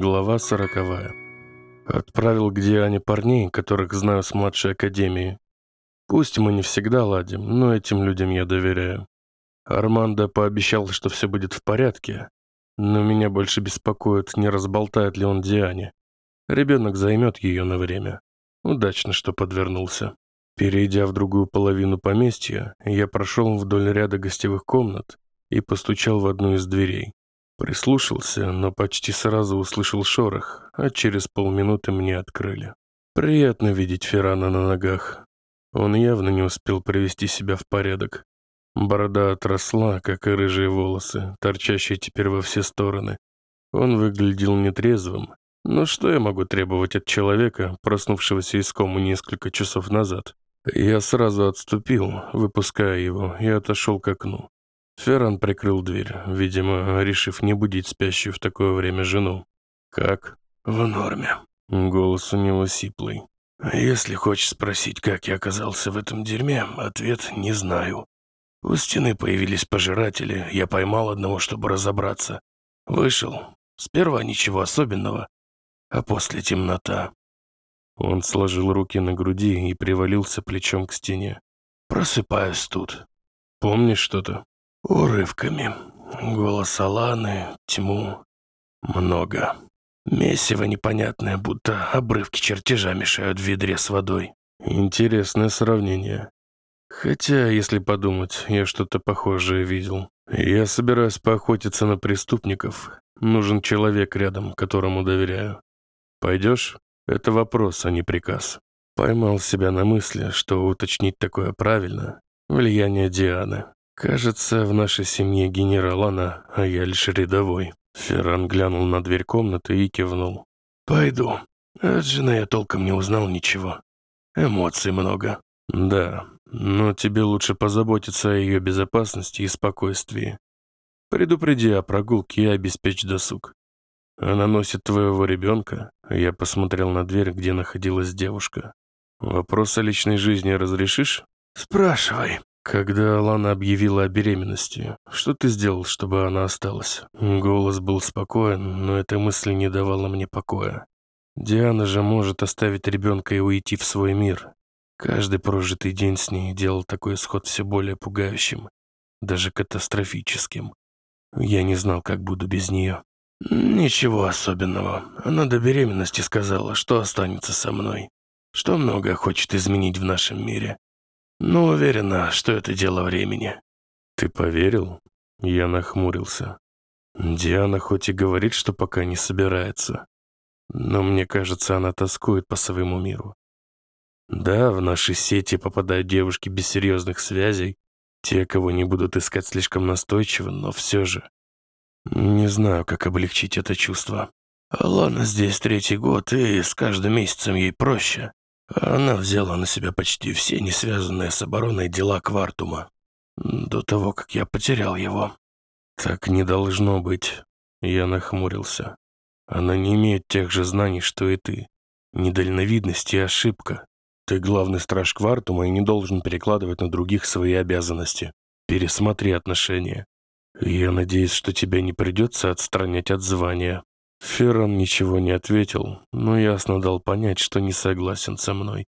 Глава сороковая. Отправил к Диане парней, которых знаю с младшей академии. Пусть мы не всегда ладим, но этим людям я доверяю. Армандо пообещал, что все будет в порядке, но меня больше беспокоит, не разболтает ли он Диане. Ребенок займет ее на время. Удачно, что подвернулся. Перейдя в другую половину поместья, я прошел вдоль ряда гостевых комнат и постучал в одну из дверей. Прислушался, но почти сразу услышал шорох, а через полминуты мне открыли. Приятно видеть Феррана на ногах. Он явно не успел привести себя в порядок. Борода отросла, как и рыжие волосы, торчащие теперь во все стороны. Он выглядел нетрезвым. Но что я могу требовать от человека, проснувшегося из кому несколько часов назад? Я сразу отступил, выпуская его, и отошел к окну. Ферран прикрыл дверь, видимо, решив не будить спящую в такое время жену. «Как?» «В норме». Голос у него сиплый. «Если хочешь спросить, как я оказался в этом дерьме, ответ «не знаю». У стены появились пожиратели, я поймал одного, чтобы разобраться. Вышел. Сперва ничего особенного, а после темнота. Он сложил руки на груди и привалился плечом к стене. Просыпаюсь тут. Помнишь что-то? Урывками. Голос Аланы, тьму. Много. Месиво непонятное, будто обрывки чертежа мешают в ведре с водой. Интересное сравнение. Хотя, если подумать, я что-то похожее видел. Я собираюсь поохотиться на преступников. Нужен человек рядом, которому доверяю. Пойдешь? Это вопрос, а не приказ. Поймал себя на мысли, что уточнить такое правильно. Влияние Дианы. Кажется, в нашей семье генерал она, а я лишь рядовой. Ферран глянул на дверь комнаты и кивнул. «Пойду. От жены я толком не узнал ничего. Эмоций много». «Да, но тебе лучше позаботиться о ее безопасности и спокойствии. Предупреди о прогулке и обеспечь досуг. Она носит твоего ребенка?» Я посмотрел на дверь, где находилась девушка. «Вопрос о личной жизни разрешишь?» «Спрашивай». Когда Алана объявила о беременности, что ты сделал, чтобы она осталась? Голос был спокоен, но эта мысль не давала мне покоя. Диана же может оставить ребенка и уйти в свой мир. Каждый прожитый день с ней делал такой исход все более пугающим, даже катастрофическим. Я не знал, как буду без нее. Ничего особенного. Она до беременности сказала, что останется со мной, что многое хочет изменить в нашем мире. Но уверена, что это дело времени. Ты поверил? Я нахмурился. Диана хоть и говорит, что пока не собирается, но мне кажется, она тоскует по своему миру. Да, в наши сети попадают девушки без серьезных связей, те, кого не будут искать слишком настойчиво, но все же. Не знаю, как облегчить это чувство. Алана здесь третий год, и с каждым месяцем ей проще. Она взяла на себя почти все не связанные с обороной дела Квартума. До того, как я потерял его. Так не должно быть. Я нахмурился. Она не имеет тех же знаний, что и ты. Недальновидность и ошибка. Ты главный страж Квартума и не должен перекладывать на других свои обязанности. Пересмотри отношения. Я надеюсь, что тебя не придется отстранять от звания. Феррон ничего не ответил, но ясно дал понять, что не согласен со мной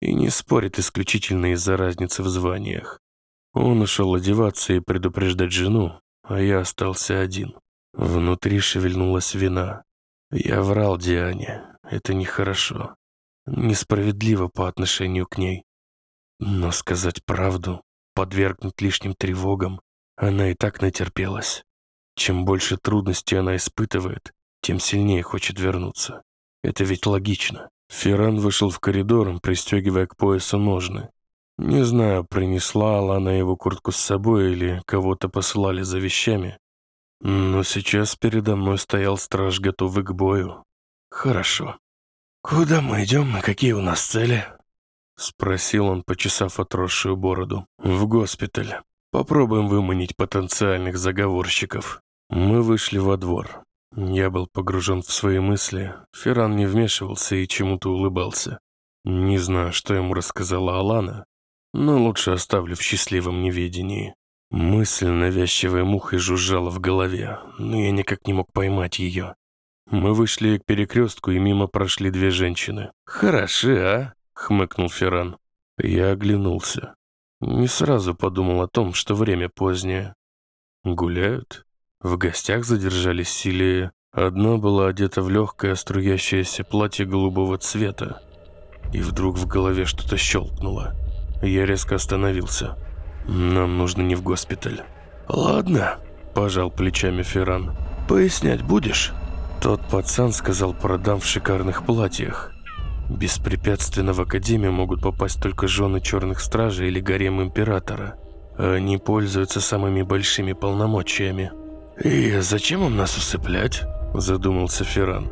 и не спорит исключительно из-за разницы в званиях. Он ушел одеваться и предупреждать жену, а я остался один. Внутри шевельнулась вина. Я врал Диане. Это нехорошо. Несправедливо по отношению к ней. Но сказать правду, подвергнуть лишним тревогам, она и так натерпелась. Чем больше трудностей она испытывает, тем сильнее хочет вернуться. Это ведь логично. Ферран вышел в коридор, пристегивая к поясу ножны. Не знаю, принесла Алана его куртку с собой или кого-то послали за вещами. Но сейчас передо мной стоял страж, готовый к бою. Хорошо. «Куда мы идем и какие у нас цели?» Спросил он, почесав отросшую бороду. «В госпиталь. Попробуем выманить потенциальных заговорщиков». Мы вышли во двор. Я был погружен в свои мысли. Ферран не вмешивался и чему-то улыбался. Не знаю, что ему рассказала Алана, но лучше оставлю в счастливом неведении. Мысль навязчивой мухой жужжала в голове, но я никак не мог поймать ее. Мы вышли к перекрестку, и мимо прошли две женщины. «Хороши, а?» — хмыкнул Ферран. Я оглянулся. Не сразу подумал о том, что время позднее. Гуляют? В гостях задержались или... Одна была одета в легкое струящееся платье голубого цвета. И вдруг в голове что-то щелкнуло. Я резко остановился. Нам нужно не в госпиталь. «Ладно», – пожал плечами Ферран. «Пояснять будешь?» Тот пацан сказал про дам в шикарных платьях. Беспрепятственно в Академию могут попасть только жены черных стражей или гарем императора. Они пользуются самыми большими полномочиями. «И зачем им нас усыплять?» – задумался Ферран.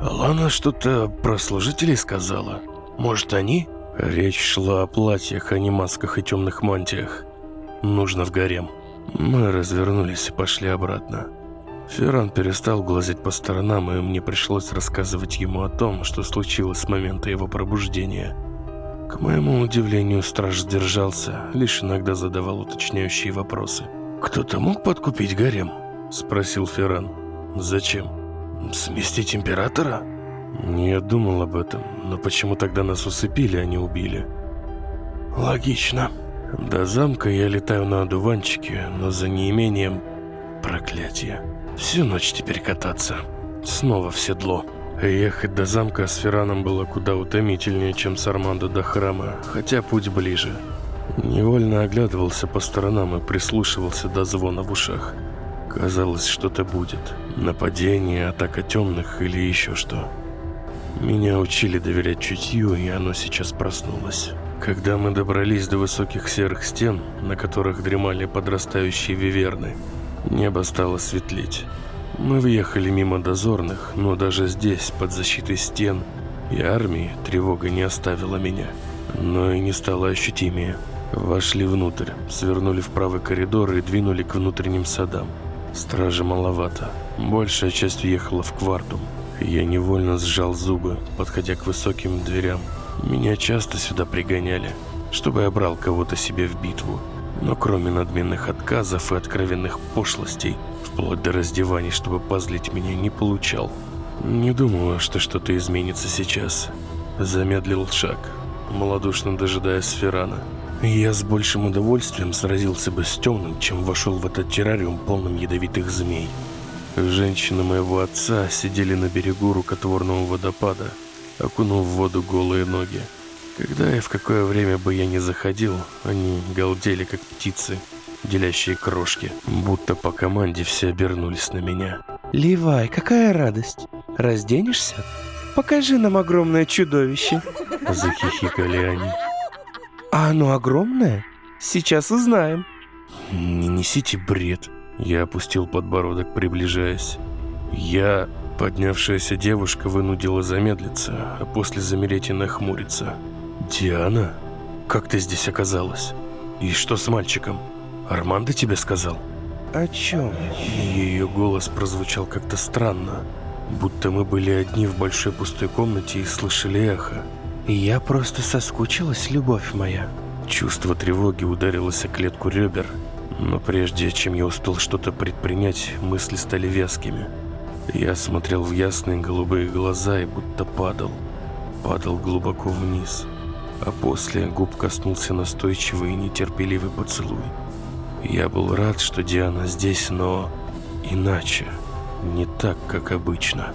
«Лана что-то про служителей сказала. Может, они?» Речь шла о платьях, а не масках и темных мантиях. Нужно в гарем. Мы развернулись и пошли обратно. Ферран перестал глазеть по сторонам, и мне пришлось рассказывать ему о том, что случилось с момента его пробуждения. К моему удивлению, страж сдержался, лишь иногда задавал уточняющие вопросы. «Кто-то мог подкупить гарем?» – спросил Ферран. «Зачем? Сместить императора?» Я думал об этом, но почему тогда нас усыпили, а не убили? Логично. До замка я летаю на одуванчике, но за неимением... Проклятие. Всю ночь теперь кататься. Снова в седло. Ехать до замка с Фераном было куда утомительнее, чем с Армандо до храма, хотя путь ближе. Невольно оглядывался по сторонам и прислушивался до звона в ушах. Казалось, что-то будет. Нападение, атака темных или еще что. Меня учили доверять чутью, и оно сейчас проснулось. Когда мы добрались до высоких серых стен, на которых дремали подрастающие виверны, небо стало светлеть. Мы въехали мимо дозорных, но даже здесь, под защитой стен и армии, тревога не оставила меня. Но и не стала ощутимее. Вошли внутрь, свернули в правый коридор и двинули к внутренним садам. Стражи маловато. Большая часть уехала в квартум. Я невольно сжал зубы, подходя к высоким дверям. Меня часто сюда пригоняли, чтобы я брал кого-то себе в битву. Но кроме надменных отказов и откровенных пошлостей, вплоть до раздеваний, чтобы позлить меня, не получал. Не думаю, что что-то изменится сейчас. Замедлил шаг, малодушно дожидаясь Феррана. Я с большим удовольствием сразился бы с темным, чем вошел в этот террариум полным ядовитых змей. Женщины моего отца сидели на берегу рукотворного водопада, окунув в воду голые ноги. Когда и в какое время бы я ни заходил, они галдели, как птицы, делящие крошки, будто по команде все обернулись на меня. «Ливай, какая радость! Разденешься? Покажи нам огромное чудовище!» Захихикали они. «А оно огромное? Сейчас узнаем!» «Не несите бред!» Я опустил подбородок, приближаясь. Я, поднявшаяся девушка, вынудила замедлиться, а после замереть и нахмуриться. «Диана? Как ты здесь оказалась? И что с мальчиком? Армандо тебе сказал?» «О чем?» Ее голос прозвучал как-то странно, будто мы были одни в большой пустой комнате и слышали эхо. «Я просто соскучилась, любовь моя». Чувство тревоги ударилось о клетку ребер, но прежде чем я успел что-то предпринять, мысли стали вязкими. Я смотрел в ясные голубые глаза и будто падал. Падал глубоко вниз. А после губ коснулся настойчивый и нетерпеливый поцелуй. Я был рад, что Диана здесь, но иначе. Не так, как обычно.